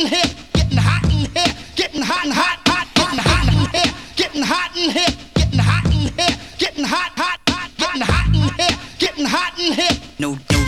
in here, getting hot in here, getting hot and hot, hot, getting hot in here, getting hot in here, getting hot in here, getting hot, hot, hot, getting hot in here, getting hot in here. No, no.